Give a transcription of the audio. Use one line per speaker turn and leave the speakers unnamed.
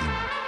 Joaquim.